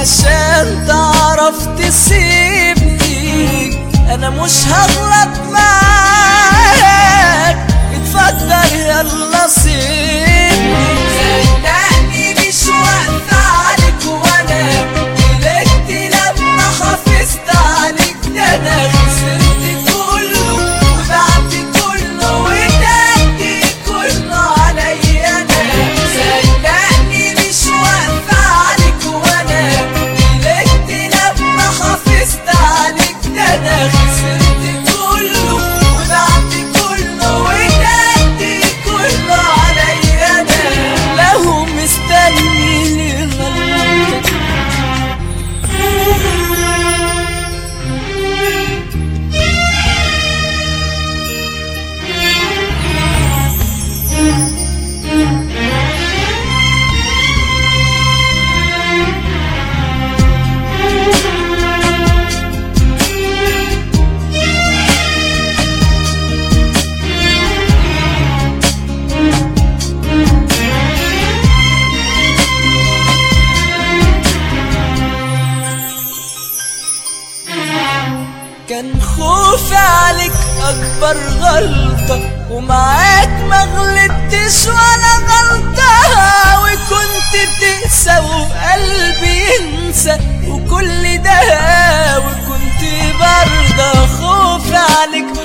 عشان تعرف تسيبني. أنا مش هغلط معاك. اتفضل يلا سيبني كان خوفي عليك أكبر غلطة ومعاك ما غلطتش ولا غلطة وكنت تنسى وقلبي ينسى وكل ده وكنت برضه خوفي عليك.